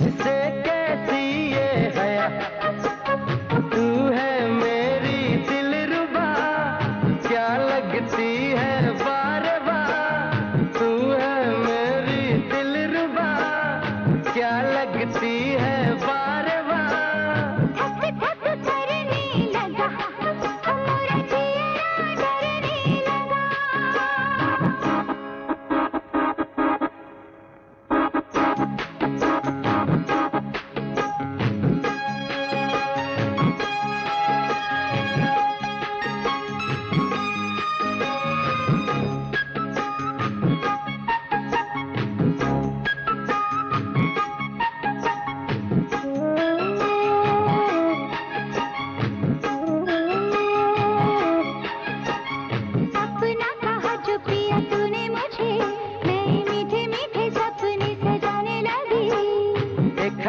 मुझसे कैसी ये हया तू है मेरी दिल रुबा क्या लगती है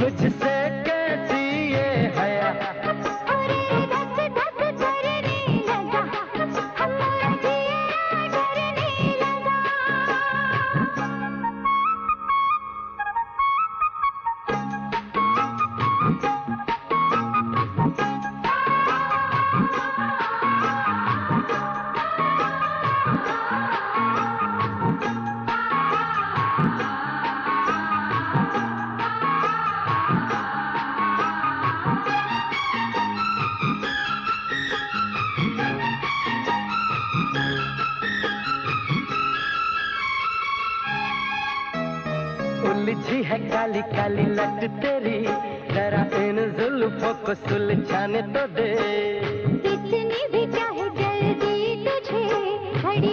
मुझसे उलझी है काली काली लट तेरी। तेरा इन जुल्फों को सुलझाने तो दे। कितनी भी चाहे जल्दी तुझे खड़ी